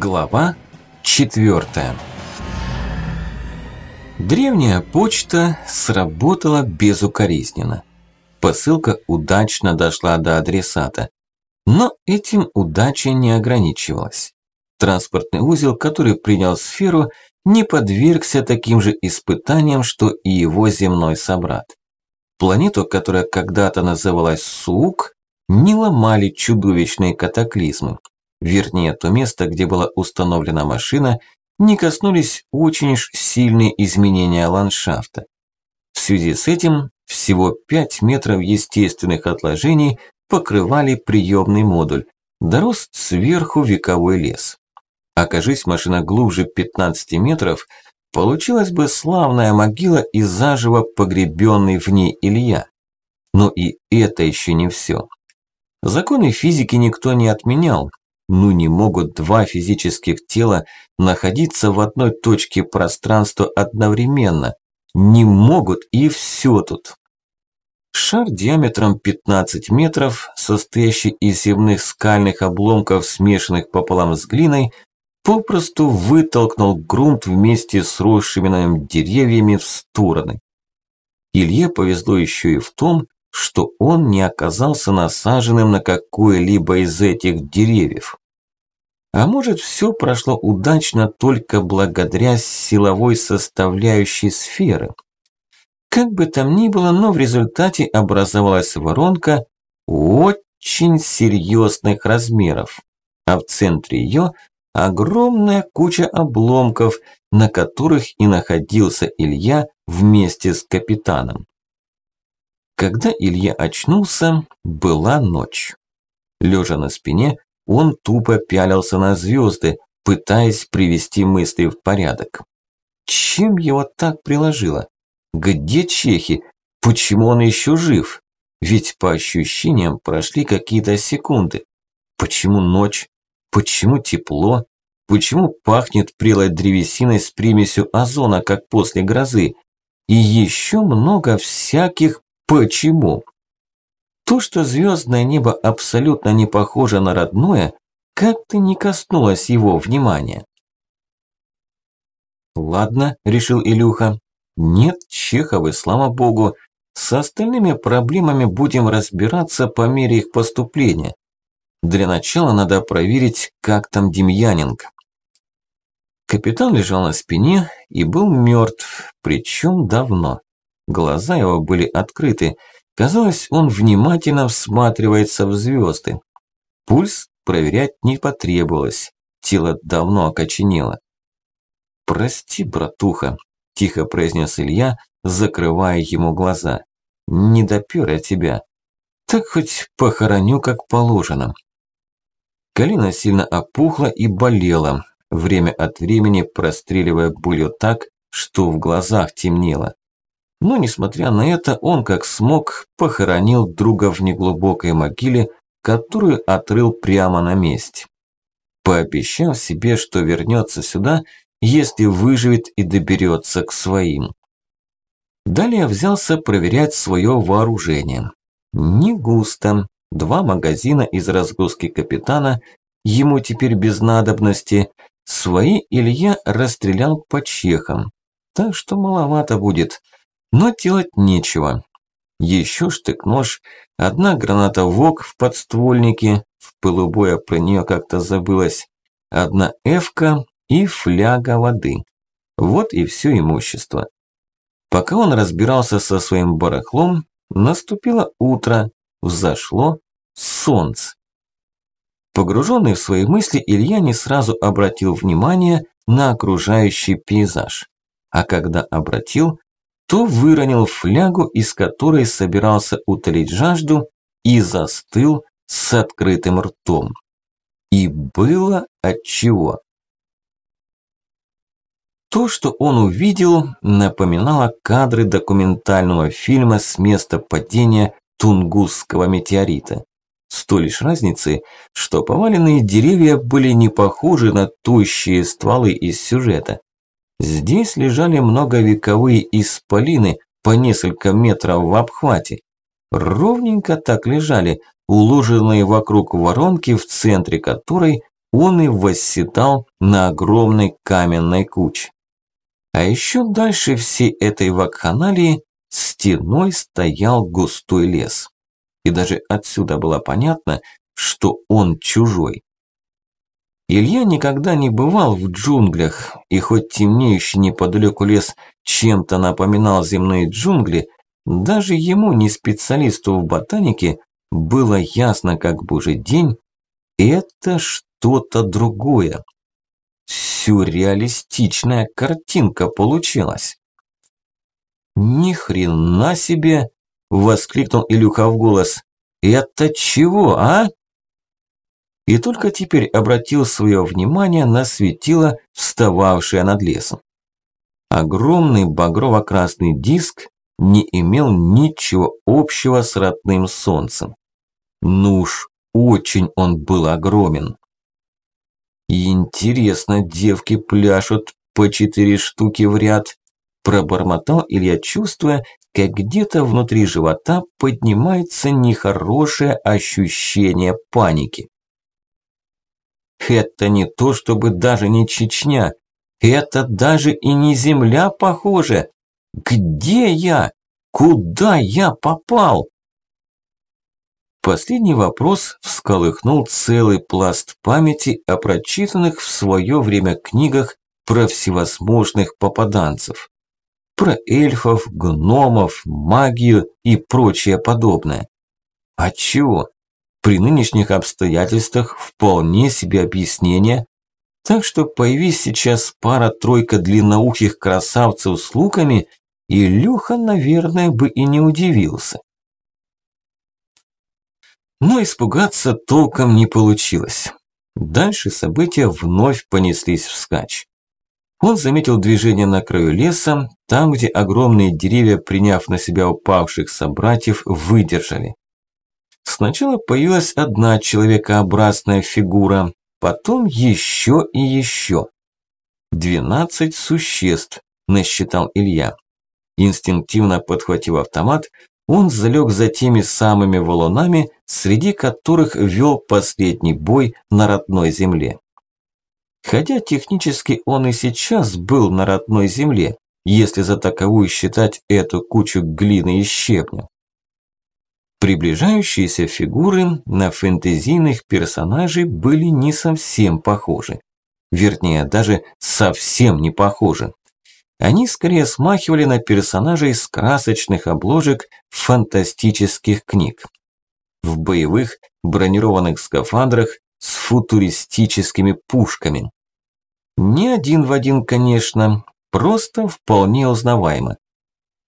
Глава четвертая. Древняя почта сработала безукоризненно. Посылка удачно дошла до адресата. Но этим удача не ограничивалась. Транспортный узел, который принял сферу, не подвергся таким же испытаниям, что и его земной собрат. Планету, которая когда-то называлась Сук, не ломали чудовищные катаклизмы. Вернее, то место, где была установлена машина, не коснулись очень уж сильные изменения ландшафта. В связи с этим всего 5 метров естественных отложений покрывали приемный модуль, дорос сверху вековой лес. Окажись машина глубже 15 метров, получилась бы славная могила и заживо погребенный в ней Илья. Но и это еще не все. Законы физики никто не отменял, ну не могут два физических тела находиться в одной точке пространства одновременно. Не могут и все тут. Шар диаметром 15 метров, состоящий из земных скальных обломков, смешанных пополам с глиной, попросту вытолкнул грунт вместе с росшими на нем деревьями в стороны. Илье повезло еще и в том, что он не оказался насаженным на какое-либо из этих деревьев. А может, все прошло удачно только благодаря силовой составляющей сферы. Как бы там ни было, но в результате образовалась воронка очень серьезных размеров, а в центре ее огромная куча обломков, на которых и находился Илья вместе с капитаном. Когда Илья очнулся, была ночь. Лежа на спине, он тупо пялился на звезды, пытаясь привести мысли в порядок. Чем его так приложило? Где чехи? Почему он еще жив? Ведь по ощущениям прошли какие-то секунды. Почему ночь? Почему тепло? Почему пахнет прелой древесиной с примесью озона, как после грозы? И еще много всяких Почему? То, что звездное небо абсолютно не похоже на родное, как-то не коснулось его внимания. «Ладно», – решил Илюха. «Нет Чеховы, слава богу. С остальными проблемами будем разбираться по мере их поступления. Для начала надо проверить, как там Демьяненко». Капитан лежал на спине и был мертв, причем давно. Глаза его были открыты. Казалось, он внимательно всматривается в звезды. Пульс проверять не потребовалось. Тело давно окоченело. «Прости, братуха», – тихо произнес Илья, закрывая ему глаза. «Не допёр я тебя. Так хоть похороню как положено». Колено сильно опухло и болело, время от времени простреливая болью так, что в глазах темнело. Но, несмотря на это, он как смог похоронил друга в неглубокой могиле, которую отрыл прямо на месте. Пообещав себе, что вернется сюда, если выживет и доберется к своим. Далее взялся проверять свое вооружение. Не густо. Два магазина из разгрузки капитана, ему теперь без надобности. Свои Илья расстрелял по чехам. Так что маловато будет – но делать нечего. Еще штык-нож, одна граната ВОК в подствольнике, в пылу боя про нее как-то забылось, одна эвка и фляга воды. Вот и все имущество. Пока он разбирался со своим барахлом, наступило утро, взошло солнце. Погруженный в свои мысли, Илья не сразу обратил внимание на окружающий пейзаж. А когда обратил, то выронил флягу, из которой собирался утолить жажду, и застыл с открытым ртом. И было отчего. То, что он увидел, напоминало кадры документального фильма с места падения Тунгусского метеорита. С той лишь разницей, что поваленные деревья были не похожи на тощие стволы из сюжета. Здесь лежали многовековые исполины по несколько метров в обхвате. Ровненько так лежали, уложенные вокруг воронки, в центре которой он и восседал на огромной каменной куче. А еще дальше всей этой вакханалии стеной стоял густой лес. И даже отсюда было понятно, что он чужой. Илья никогда не бывал в джунглях, и хоть темнеющий неподалеку лес чем-то напоминал земные джунгли, даже ему, не специалисту в ботанике, было ясно как божий день, это что-то другое. Сюрреалистичная картинка получилась. «Ни хрена себе!» – воскликнул Илюха в голос. «Это чего, а?» И только теперь обратил свое внимание на светило, встававшее над лесом. Огромный багрово-красный диск не имел ничего общего с родным солнцем. Ну уж очень он был огромен. Интересно, девки пляшут по четыре штуки в ряд. Пробормотал Илья, чувствуя, как где-то внутри живота поднимается нехорошее ощущение паники. Это не то, чтобы даже не Чечня. Это даже и не земля похоже. Где я? Куда я попал? Последний вопрос всколыхнул целый пласт памяти о прочитанных в свое время книгах про всевозможных попаданцев. Про эльфов, гномов, магию и прочее подобное. А чего? При нынешних обстоятельствах вполне себе объяснение. Так что появись сейчас пара-тройка длинноухих красавцев с луками, Илюха, наверное, бы и не удивился. Но испугаться толком не получилось. Дальше события вновь понеслись вскачь. Он заметил движение на краю леса, там, где огромные деревья, приняв на себя упавших собратьев, выдержали. Сначала появилась одна человекообразная фигура, потом еще и еще. Двенадцать существ, насчитал Илья. Инстинктивно подхватив автомат, он залег за теми самыми валунами, среди которых вел последний бой на родной земле. Хотя технически он и сейчас был на родной земле, если за таковую считать эту кучу глины и щебня. Приближающиеся фигуры на фэнтезийных персонажей были не совсем похожи. Вернее, даже совсем не похожи. Они скорее смахивали на персонажей с красочных обложек фантастических книг. В боевых бронированных скафандрах с футуристическими пушками. Не один в один, конечно, просто вполне узнаваемо.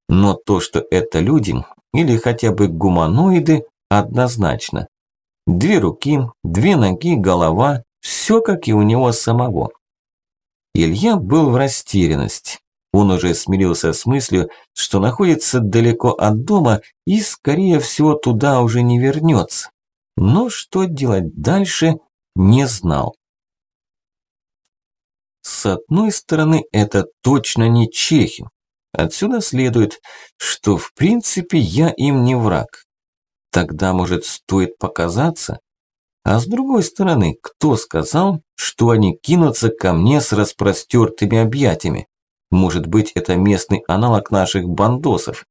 Но то, что это люди, или хотя бы гуманоиды, однозначно. Две руки, две ноги, голова, все как и у него самого. Илья был в растерянности. Он уже смирился с мыслью, что находится далеко от дома и, скорее всего, туда уже не вернется. Но что делать дальше, не знал. С одной стороны, это точно не чехи. Отсюда следует, что в принципе я им не враг. Тогда, может, стоит показаться? А с другой стороны, кто сказал, что они кинутся ко мне с распростертыми объятиями? Может быть, это местный аналог наших бандосов.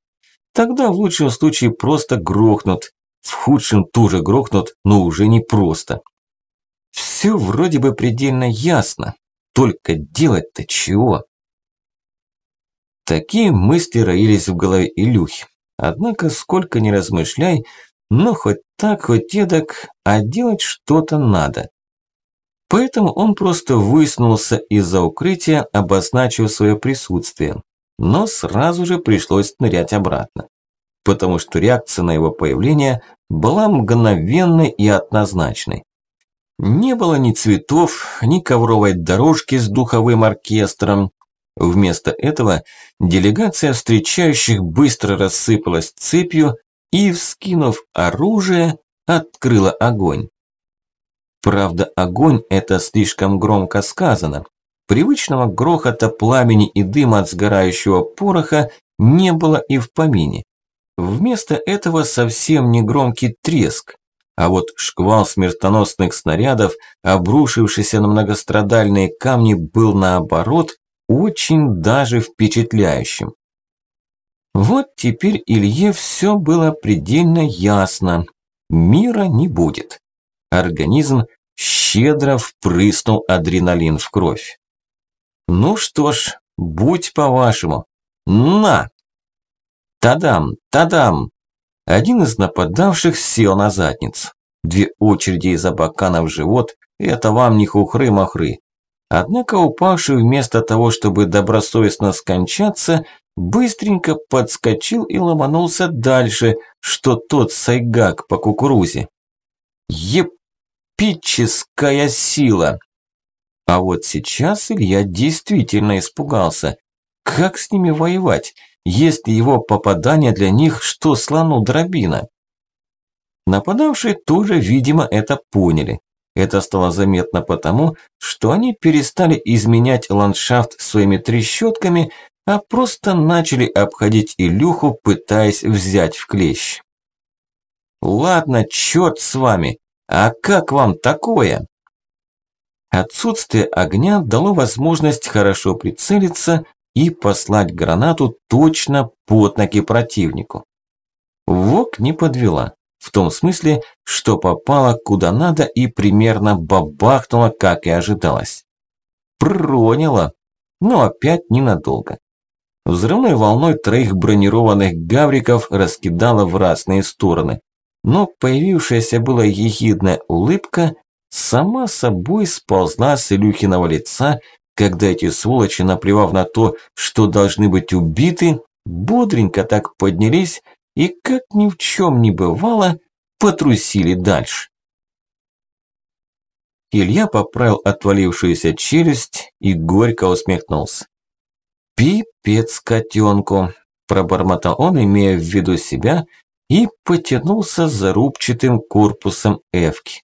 Тогда в лучшем случае просто грохнут. В худшем тоже грохнут, но уже не просто. Все вроде бы предельно ясно. Только делать-то чего? Такие мысли роились в голове Илюхи. Однако, сколько ни размышляй, но хоть так, хоть эдак, а делать что-то надо. Поэтому он просто высунулся из-за укрытия, обозначив свое присутствие. Но сразу же пришлось нырять обратно. Потому что реакция на его появление была мгновенной и однозначной. Не было ни цветов, ни ковровой дорожки с духовым оркестром. Вместо этого делегация встречающих быстро рассыпалась цепью и, вскинув оружие, открыла огонь. Правда, огонь – это слишком громко сказано. Привычного грохота пламени и дыма от сгорающего пороха не было и в помине. Вместо этого совсем негромкий треск, А вот шквал смертоносных снарядов, обрушившийся на многострадальные камни, был наоборот очень даже впечатляющим. Вот теперь Илье все было предельно ясно. Мира не будет. Организм щедро впрыснул адреналин в кровь. Ну что ж, будь по-вашему. На! Тадам, тадам! Один из нападавших сел на задницу. Две очереди из абакана в живот – это вам не хухры-махры. Однако упавший вместо того, чтобы добросовестно скончаться, быстренько подскочил и ломанулся дальше, что тот сайгак по кукурузе. Епическая сила! А вот сейчас Илья действительно испугался. Как с ними воевать, если его попадание для них что слону дробина? Нападавшие тоже, видимо, это поняли. Это стало заметно потому, что они перестали изменять ландшафт своими трещотками, а просто начали обходить Илюху, пытаясь взять в клещ. «Ладно, черт с вами, а как вам такое?» Отсутствие огня дало возможность хорошо прицелиться и послать гранату точно под ноги противнику. ВОК не подвела. В том смысле, что попала куда надо и примерно бабахнула, как и ожидалось. Проняло, но опять ненадолго. Взрывной волной троих бронированных гавриков раскидала в разные стороны. Но появившаяся была ехидная улыбка сама собой сползла с Илюхиного лица, когда эти сволочи, наплевав на то, что должны быть убиты, бодренько так поднялись и, как ни в чем не бывало, потрусили дальше. Илья поправил отвалившуюся челюсть и горько усмехнулся. «Пипец котенку!» – пробормотал он, имея в виду себя, и потянулся за рубчатым корпусом Эвки.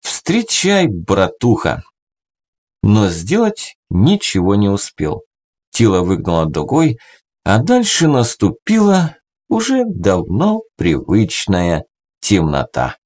«Встречай, братуха!» Но сделать ничего не успел. Тело выгнало дугой, а дальше наступила уже давно привычная темнота.